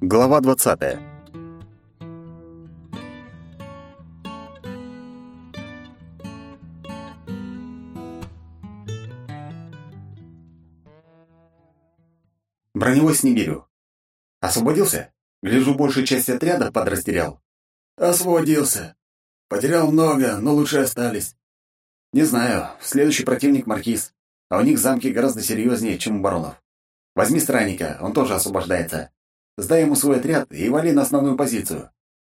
Глава 20. Броневой не беру. Освободился? Гляжу, большую часть отряда подрастерял. Освободился. Потерял много, но лучше остались. Не знаю. Следующий противник Маркиз. А у них замки гораздо серьезнее, чем у баронов. Возьми странника, он тоже освобождается. Сдай ему свой отряд и вали на основную позицию.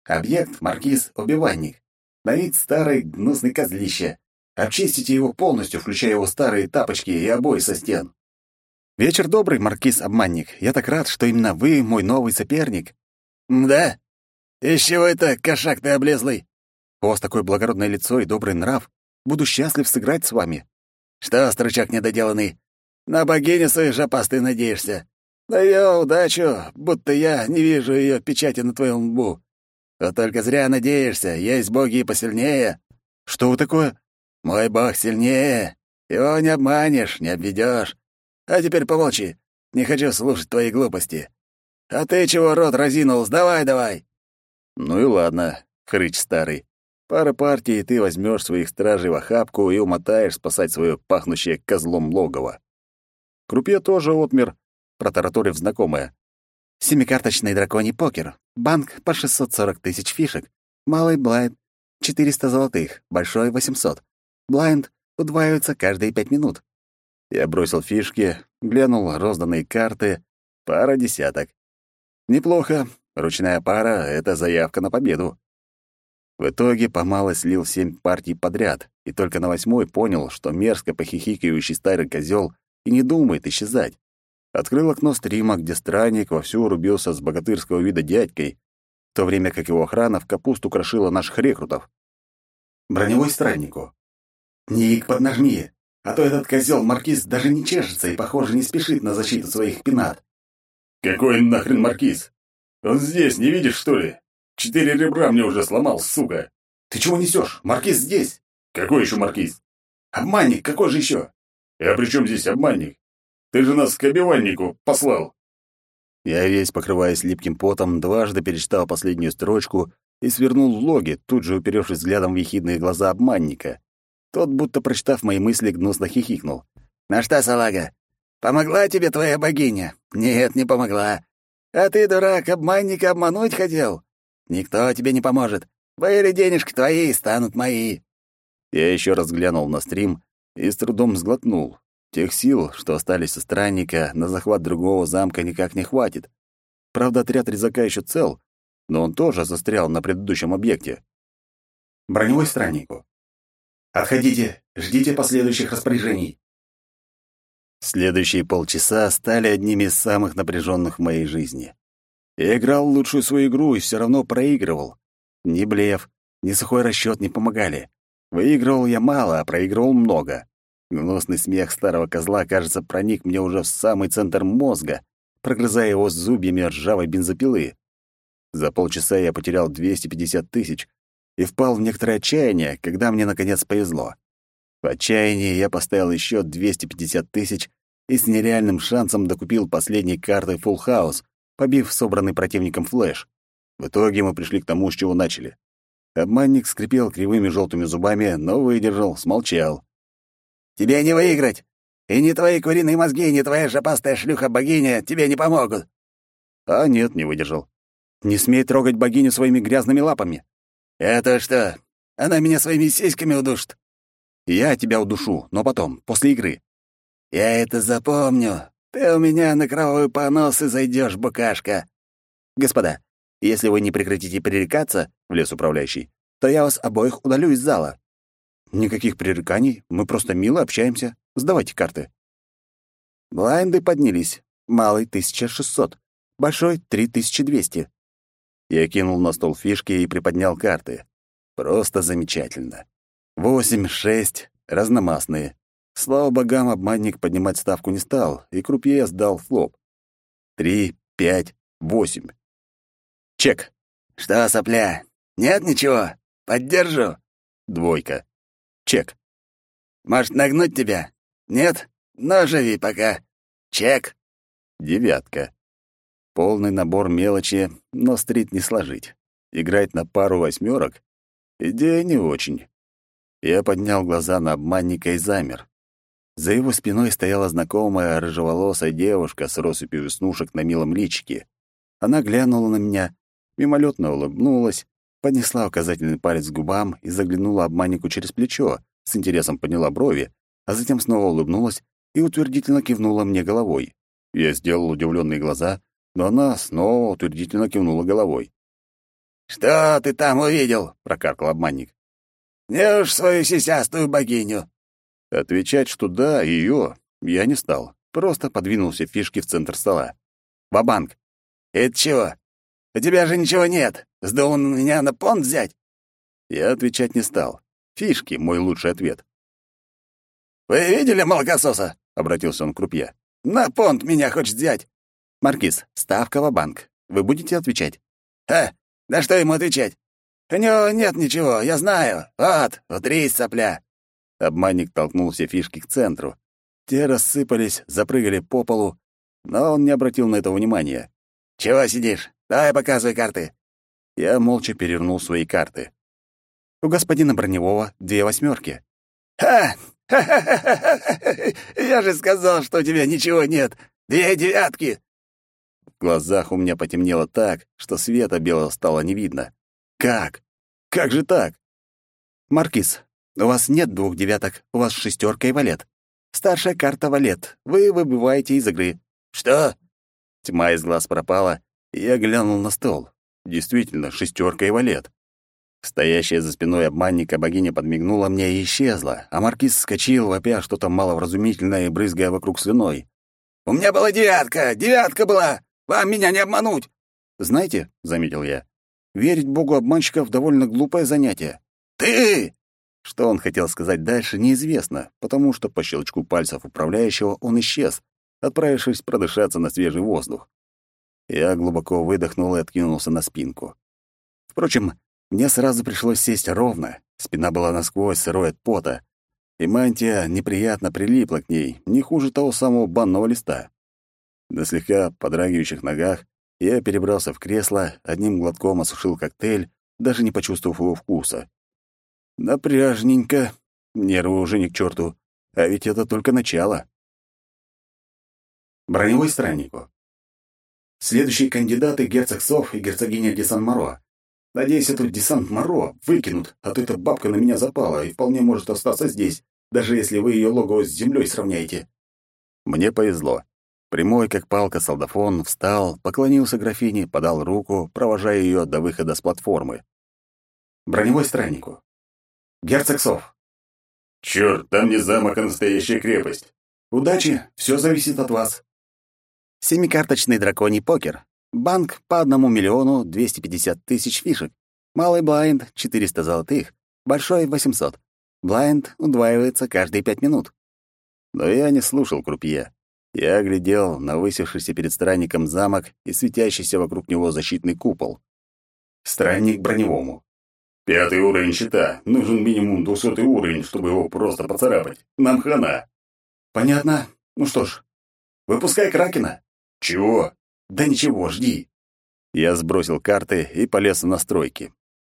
Объект — Маркиз Убиванник. На вид старый гнусный козлище. Обчистите его полностью, включая его старые тапочки и обои со стен. Вечер добрый, Маркиз-обманник. Я так рад, что именно вы мой новый соперник. Да? Из чего это, кошак ты облезлый? У вас такое благородное лицо и добрый нрав. Буду счастлив сыграть с вами. Что, стручок недоделанный, на богиню своей жопастой надеешься? Даю удачу, будто я не вижу ее печати на твоем лбу. Вот только зря надеешься, есть боги и посильнее. Что вы такое? Мой бог сильнее. Его не обманешь, не обведешь. А теперь помолчи. Не хочу слушать твои глупости. А ты чего рот разинул? Давай, давай. Ну и ладно, хрыч старый. Пара партий, и ты возьмешь своих стражей в охапку и умотаешь спасать свое пахнущее козлом логово. Крупье тоже отмер, протараторив знакомая. Семикарточный драконий покер. Банк по 640 тысяч фишек. Малый блайнд — 400 золотых, большой — 800. Блайнд удваивается каждые пять минут. Я бросил фишки, глянул розданные карты. Пара десяток. Неплохо. Ручная пара — это заявка на победу. В итоге помало слил семь партий подряд, и только на восьмой понял, что мерзко похихикающий старый козел и не думает исчезать. Открыл окно стрима, где странник вовсю рубился с богатырского вида дядькой, в то время как его охрана в капусту крошила наших рекрутов. Броневой страннику. «Ник, поднажми, а то этот козел маркиз даже не чешется и, похоже, не спешит на защиту своих пенат». «Какой нахрен маркиз? Он здесь, не видишь, что ли? Четыре ребра мне уже сломал, сука. Ты чего несешь? Маркиз здесь. Какой еще маркиз? Обманник, какой же еще? А при чем здесь обманник? Ты же нас к обиваннику послал. Я весь покрываясь липким потом, дважды перечитал последнюю строчку и свернул в логи, тут же уперевшись взглядом в ехидные глаза обманника. Тот, будто прочитав мои мысли, гнусно хихикнул. «На что, салага? Помогла тебе твоя богиня?» «Нет, не помогла. А ты, дурак, обманника обмануть хотел? Никто тебе не поможет. Были денежки твои, станут мои». Я еще раз глянул на стрим и с трудом сглотнул. Тех сил, что остались со странника, на захват другого замка никак не хватит. Правда, отряд резака еще цел, но он тоже застрял на предыдущем объекте. Броневой страннику. Отходите, ждите последующих распоряжений. Следующие полчаса стали одними из самых напряженных в моей жизни. Я играл лучшую свою игру и все равно проигрывал. Ни блеф, ни сухой расчет не помогали. Выигрывал я мало, а проигрывал много. Гнусный смех старого козла, кажется, проник мне уже в самый центр мозга, прогрызая его зубьями ржавой бензопилы. За полчаса я потерял 250 тысяч и впал в некоторое отчаяние, когда мне наконец повезло. В отчаянии я поставил еще 250 тысяч и с нереальным шансом докупил последней картой фулл-хаус, побив собранный противником флэш. В итоге мы пришли к тому, с чего начали. Обманник скрипел кривыми желтыми зубами, но выдержал, смолчал. «Тебе не выиграть! И ни твои куриные мозги, ни твоя жопастая шлюха-богиня тебе не помогут!» А нет, не выдержал. «Не смей трогать богиню своими грязными лапами!» «Это что? Она меня своими сиськами удушит!» «Я тебя удушу, но потом, после игры». «Я это запомню. Ты у меня на кровавый понос и зайдешь, букашка. Господа, если вы не прекратите пререкаться, в лес управляющий, то я вас обоих удалю из зала. Никаких пререканий, мы просто мило общаемся. Сдавайте карты. Блайнды поднялись. Малый — 1600, большой — 3200. Я кинул на стол фишки и приподнял карты. Просто замечательно. Восемь, шесть, разномастные. Слава богам, обманник поднимать ставку не стал, и крупье сдал флоп. Три, пять, восемь. Чек. Что, сопля? Нет ничего? Поддержу. Двойка. Чек. Может, нагнуть тебя? Нет? Ну, живи пока. Чек. Девятка. Полный набор мелочи, но стрит не сложить. Играть на пару восьмерок — идея не очень. Я поднял глаза на обманника и замер. За его спиной стояла знакомая рыжеволосая девушка с россыпью веснушек на милом личике. Она глянула на меня, мимолетно улыбнулась, поднесла указательный палец к губам и заглянула обманнику через плечо, с интересом подняла брови, а затем снова улыбнулась и утвердительно кивнула мне головой. Я сделал удивленные глаза, но она снова утвердительно кивнула головой. «Что ты там увидел?» — прокаркал обманник. «Не уж свою сисястую богиню». Отвечать, что да, ее, я не стал. Просто подвинулся фишки в центр стола. «Ва-банк!» «Это чего? У тебя же ничего нет. Сдул меня на понт взять?» Я отвечать не стал. Фишки — мой лучший ответ. «Вы видели молокососа?» — обратился он к крупье. «На понт меня хочет взять». «Маркиз, ставка в банк Вы будете отвечать?» «Ха! Да что ему отвечать? У него нет ничего, я знаю. Вот, утрись, сопля». Обманник толкнул все фишки к центру. Те рассыпались, запрыгали по полу, но он не обратил на это внимания. «Чего сидишь? Давай показывай карты». Я молча перевернул свои карты. У господина Броневого две восьмерки. «Ха! Я же сказал, что у тебя ничего нет. Две девятки!» В глазах у меня потемнело так, что света белого стало не видно. «Как? Как же так?» «Маркиз, у вас нет двух девяток, у вас шестерка и валет. Старшая карта валет. Вы выбываете из игры». «Что?» Тьма из глаз пропала, и я глянул на стол. Действительно, шестерка и валет. Стоящая за спиной обманника богиня подмигнула мне и исчезла, а маркиз вскочил, вопя что-то маловразумительное и брызгая вокруг слюной. «У меня была девятка! Девятка была! Вам меня не обмануть!» «Знаете», — заметил я, — «верить богу обманщиков — довольно глупое занятие». «Ты!» Что он хотел сказать дальше, неизвестно, потому что по щелчку пальцев управляющего он исчез, отправившись продышаться на свежий воздух. Я глубоко выдохнул и откинулся на спинку. Впрочем, мне сразу пришлось сесть ровно, спина была насквозь сырой от пота, и мантия неприятно прилипла к ней, не хуже того самого банного листа. На слегка подрагивающих ногах я перебрался в кресло, одним глотком осушил коктейль, даже не почувствовав его вкуса. Напряжненько, нервы уже не к черту, а ведь это только начало. Броневой страннику. Следующие кандидаты — герцог Сов и герцогиня Десан Моро. Надеюсь, этот десант Моро выкинут, а то эта бабка на меня запала и вполне может остаться здесь, даже если вы ее логово с землей сравняете. Мне повезло. Прямой, как палка, солдафон встал, поклонился графине, подал руку, провожая ее до выхода с платформы. Броневой страннику. Герцог Сов. Черт, там не замок, а настоящая крепость. Удачи, все зависит от вас. Семикарточный драконий покер. Банк по одному миллиону двести пятьдесят тысяч фишек. Малый блайнд — четыреста золотых. Большой — восемьсот. Блайнд удваивается каждые пять минут. Но я не слушал крупье. Я глядел на высевшийся перед странником замок и светящийся вокруг него защитный купол. Странник броневому. Пятый уровень щита. Нужен минимум двухсотый уровень, чтобы его просто поцарапать. Нам хана. Понятно. Ну что ж, выпускай Кракена. Чего? Да ничего, жди. Я сбросил карты и полез в настройки.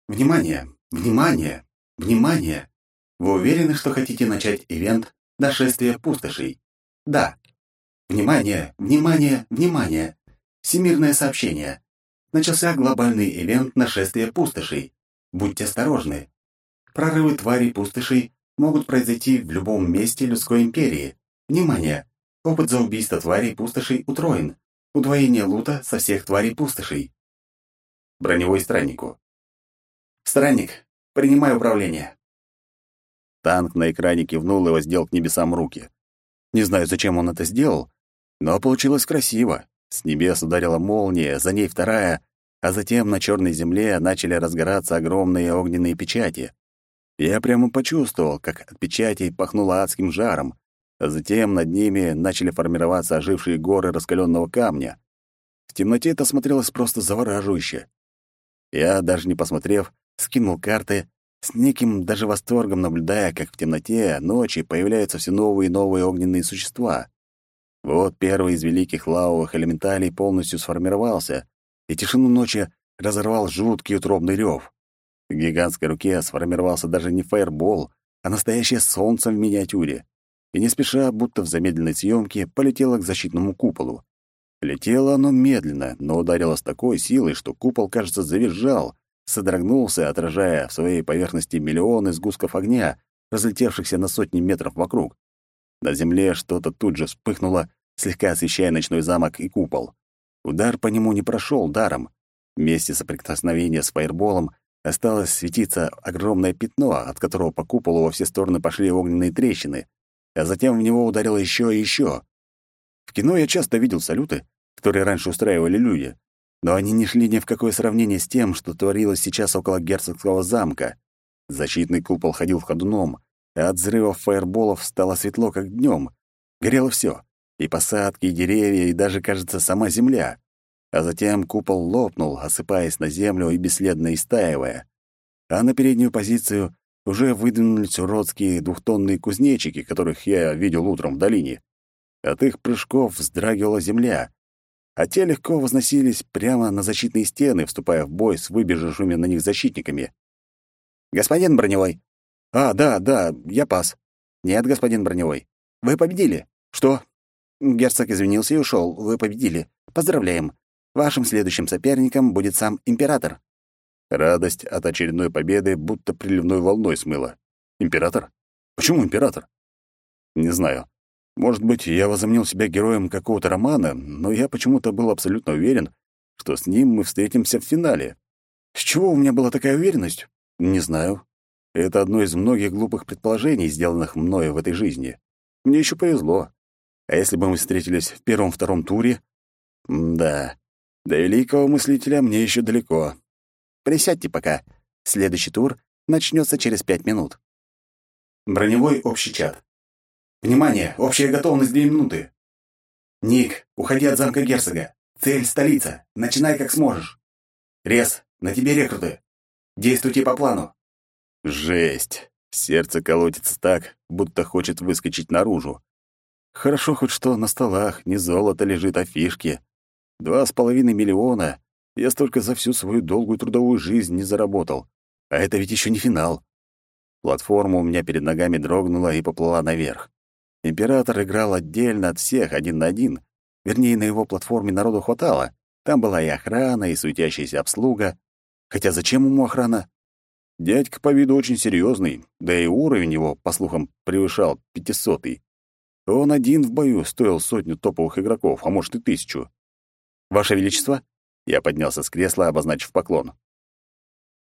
Внимание, внимание, внимание. Вы уверены, что хотите начать ивент «Нашествие пустошей»? Да. Внимание, внимание, внимание. Всемирное сообщение. Начался глобальный ивент «Нашествие пустошей». Будьте осторожны. Прорывы тварей пустошей могут произойти в любом месте людской империи. Внимание! Опыт за убийство тварей пустошей утроен. Удвоение лута со всех тварей пустошей. Броневой страннику. Странник, принимай управление. Танк на экране кивнул и воздел к небесам руки. Не знаю, зачем он это сделал, но получилось красиво. С небес ударила молния, за ней вторая, а затем на черной земле начали разгораться огромные огненные печати. Я прямо почувствовал, как от печатей пахнуло адским жаром, а затем над ними начали формироваться ожившие горы раскаленного камня. В темноте это смотрелось просто завораживающе. Я, даже не посмотрев, скинул карты, с неким даже восторгом наблюдая, как в темноте ночи появляются все новые и новые огненные существа. Вот первый из великих лавовых элементалей полностью сформировался, и тишину ночи разорвал жуткий утробный рев. В гигантской руке сформировался даже не фаербол, а настоящее солнце в миниатюре. И не спеша, будто в замедленной съемке, полетело к защитному куполу. Летело оно медленно, но ударило с такой силой, что купол, кажется, завизжал, содрогнулся, отражая в своей поверхности миллионы сгустков огня, разлетевшихся на сотни метров вокруг. На земле что-то тут же вспыхнуло, слегка освещая ночной замок и купол. Удар по нему не прошел даром. Вместе соприкосновения с фаерболом осталось светиться огромное пятно, от которого по куполу во все стороны пошли огненные трещины, а затем в него ударило еще и еще. В кино я часто видел салюты, которые раньше устраивали люди, но они не шли ни в какое сравнение с тем, что творилось сейчас около герцогского замка. Защитный купол ходил ходуном, а от взрывов фаерболов стало светло, как днем. Горело все — и посадки, и деревья, и даже, кажется, сама земля. А затем купол лопнул, осыпаясь на землю и бесследно истаивая. А на переднюю позицию уже выдвинулись уродские двухтонные кузнечики, которых я видел утром в долине. От их прыжков вздрагивала земля, а те легко возносились прямо на защитные стены, вступая в бой с выбежавшими на них защитниками. «Господин Броневой!» «А, да, да, я пас». «Нет, господин Броневой. Вы победили». «Что?» Герцог извинился и ушел. «Вы победили. Поздравляем. Вашим следующим соперником будет сам император». Радость от очередной победы будто приливной волной смыла. «Император? Почему император?» «Не знаю. Может быть, я возомнил себя героем какого-то романа, но я почему-то был абсолютно уверен, что с ним мы встретимся в финале. С чего у меня была такая уверенность? Не знаю. Это одно из многих глупых предположений, сделанных мною в этой жизни. Мне еще повезло. А если бы мы встретились в первом-втором туре? М да, до великого мыслителя мне еще далеко. Присядьте пока. Следующий тур начнется через пять минут. Броневой общий чат. Внимание! Общая готовность две минуты. Ник, уходи от замка герцога. Цель — столица. Начинай как сможешь. Рез, на тебе рекруты. Действуйте по плану. Жесть. Сердце колотится так, будто хочет выскочить наружу. Хорошо хоть что на столах не золото лежит, а фишки. Два с половиной миллиона. Я столько за всю свою долгую трудовую жизнь не заработал. А это ведь еще не финал. Платформа у меня перед ногами дрогнула и поплыла наверх. Император играл отдельно от всех, один на один. Вернее, на его платформе народу хватало. Там была и охрана, и суетящаяся обслуга. Хотя зачем ему охрана? Дядька по виду очень серьезный, да и уровень его, по слухам, превышал пятисотый. Он один в бою стоил сотню топовых игроков, а может и тысячу. «Ваше Величество?» Я поднялся с кресла, обозначив поклон.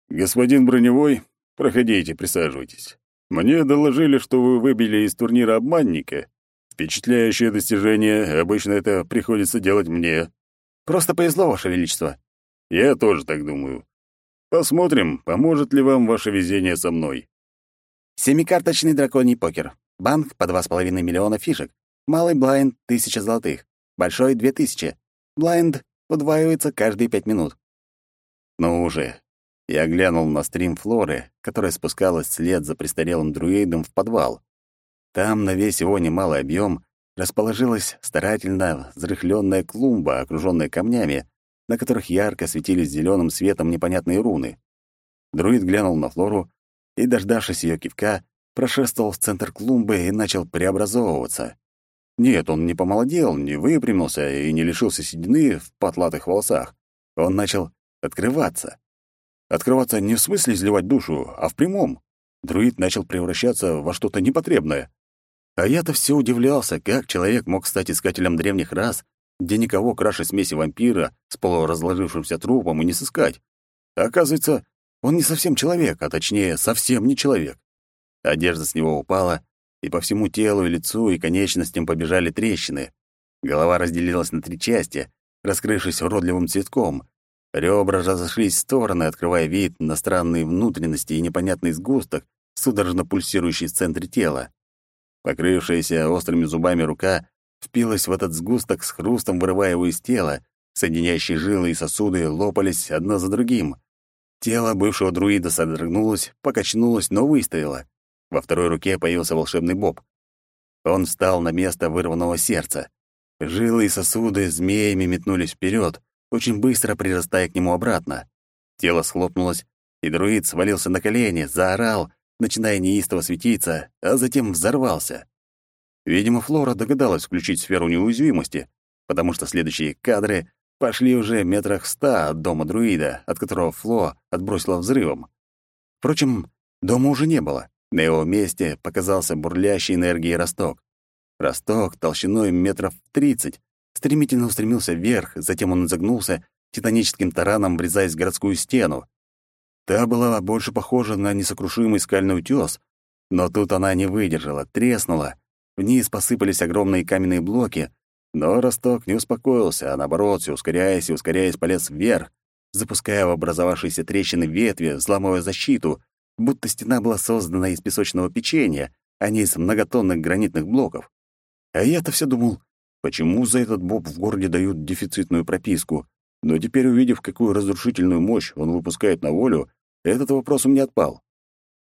«Господин Броневой, проходите, присаживайтесь. Мне доложили, что вы выбили из турнира обманника. Впечатляющее достижение, обычно это приходится делать мне. Просто повезло, Ваше Величество. Я тоже так думаю. Посмотрим, поможет ли вам ваше везение со мной. Семикарточный драконий покер. Банк по два с половиной миллиона фишек. Малый блайнд — тысяча золотых. Большой — две тысячи. Блайнд удваивается каждые пять минут. Ну уже, я глянул на стрим Флоры, которая спускалась вслед за престарелым друидом в подвал. Там, на весь его немалый объем, расположилась старательно взрыхленная клумба, окруженная камнями, на которых ярко светились зеленым светом непонятные руны. Друид глянул на Флору и, дождавшись ее кивка, прошествовал в центр клумбы и начал преобразовываться. Нет, он не помолодел, не выпрямился и не лишился седины в потлатых волосах. Он начал открываться. Открываться не в смысле изливать душу, а в прямом. Друид начал превращаться во что-то непотребное. А я-то все удивлялся, как человек мог стать искателем древних рас, где никого краше смеси вампира с полуразложившимся трупом и не сыскать. А оказывается, он не совсем человек, а точнее, совсем не человек. Одежда с него упала, и по всему телу и лицу и конечностям побежали трещины. Голова разделилась на три части, раскрывшись уродливым цветком, Ребра разошлись в стороны, открывая вид на странные внутренности и непонятный сгусток, судорожно пульсирующий в центре тела. Покрывшаяся острыми зубами рука впилась в этот сгусток с хрустом, вырывая его из тела. Соединяющие жилы и сосуды лопались одно за другим. Тело бывшего друида содрогнулось, покачнулось, но выстояло. Во второй руке появился волшебный боб. Он встал на место вырванного сердца. Жилы и сосуды змеями метнулись вперед, очень быстро прирастая к нему обратно. Тело схлопнулось, и друид свалился на колени, заорал, начиная неистово светиться, а затем взорвался. Видимо, Флора догадалась включить сферу неуязвимости, потому что следующие кадры пошли уже метрах ста от дома друида, от которого Фло отбросила взрывом. Впрочем, дома уже не было. На его месте показался бурлящий энергией росток. Росток толщиной метров тридцать стремительно устремился вверх, затем он изогнулся, титаническим тараном врезаясь в городскую стену. Та была больше похожа на несокрушимый скальный утёс, но тут она не выдержала, треснула. Вниз посыпались огромные каменные блоки, но росток не успокоился, а наоборот, все ускоряясь и ускоряясь полез вверх, запуская в образовавшиеся трещины ветви, взламывая защиту, будто стена была создана из песочного печенья, а не из многотонных гранитных блоков. А я-то все думал, почему за этот боб в городе дают дефицитную прописку? Но теперь, увидев, какую разрушительную мощь он выпускает на волю, этот вопрос у меня отпал.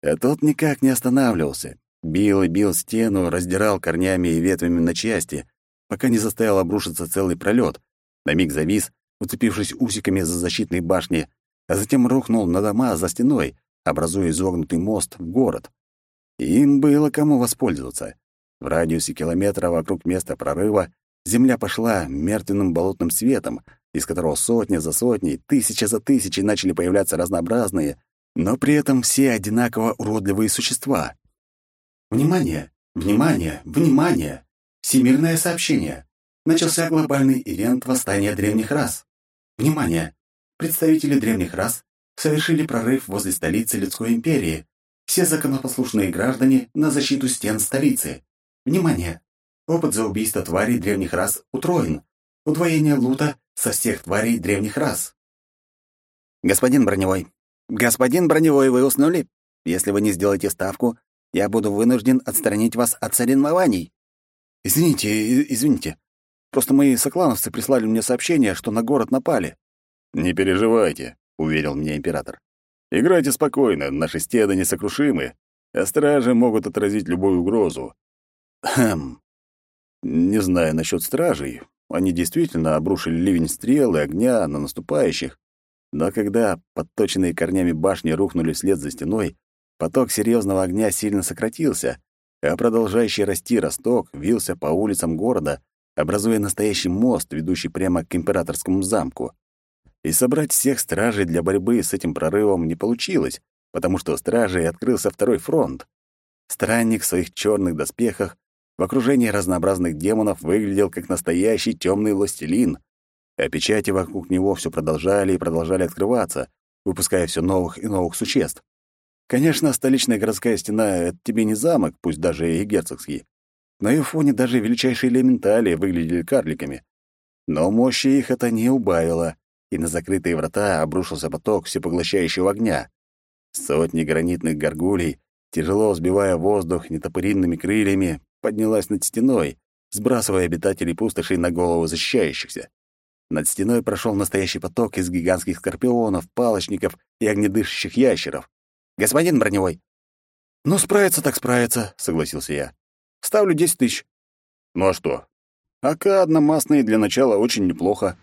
А тот никак не останавливался. Бил и бил стену, раздирал корнями и ветвями на части, пока не заставил обрушиться целый пролет. На миг завис, уцепившись усиками за защитные башни, а затем рухнул на дома за стеной, образуя изогнутый мост в город. Им было кому воспользоваться. В радиусе километра вокруг места прорыва земля пошла мертвенным болотным светом, из которого сотни за сотней, тысяча за тысячей начали появляться разнообразные, но при этом все одинаково уродливые существа. Внимание! Внимание! Внимание! Всемирное сообщение! Начался глобальный ивент восстания древних рас. Внимание! Представители древних рас совершили прорыв возле столицы людской империи. Все законопослушные граждане на защиту стен столицы. Внимание! Опыт за убийство тварей древних рас утроен. Удвоение лута со всех тварей древних рас. Господин Броневой, господин Броневой, вы уснули? Если вы не сделаете ставку, я буду вынужден отстранить вас от соревнований. Извините, извините. Просто мои соклановцы прислали мне сообщение, что на город напали. Не переживайте, уверил меня император. Играйте спокойно, наши стены несокрушимы, а стражи могут отразить любую угрозу. Хм. Не знаю насчет стражей. Они действительно обрушили ливень стрел и огня на наступающих. Но когда подточенные корнями башни рухнули вслед за стеной, поток серьезного огня сильно сократился, а продолжающий расти росток вился по улицам города, образуя настоящий мост, ведущий прямо к императорскому замку. И собрать всех стражей для борьбы с этим прорывом не получилось, потому что у стражей открылся второй фронт. Странник в своих черных доспехах в окружении разнообразных демонов выглядел как настоящий темный властелин, а печати вокруг него все продолжали и продолжали открываться, выпуская все новых и новых существ. Конечно, столичная городская стена — это тебе не замок, пусть даже и герцогский. На ее фоне даже величайшие элементали выглядели карликами. Но мощи их это не убавило, и на закрытые врата обрушился поток всепоглощающего огня. Сотни гранитных горгулей, тяжело взбивая воздух нетопыринными крыльями, поднялась над стеной, сбрасывая обитателей пустошей на голову защищающихся. Над стеной прошел настоящий поток из гигантских скорпионов, палочников и огнедышащих ящеров. «Господин Броневой!» «Ну, справится так справится», — согласился я. «Ставлю десять тысяч». «Ну а что? АК одномастные для начала очень неплохо».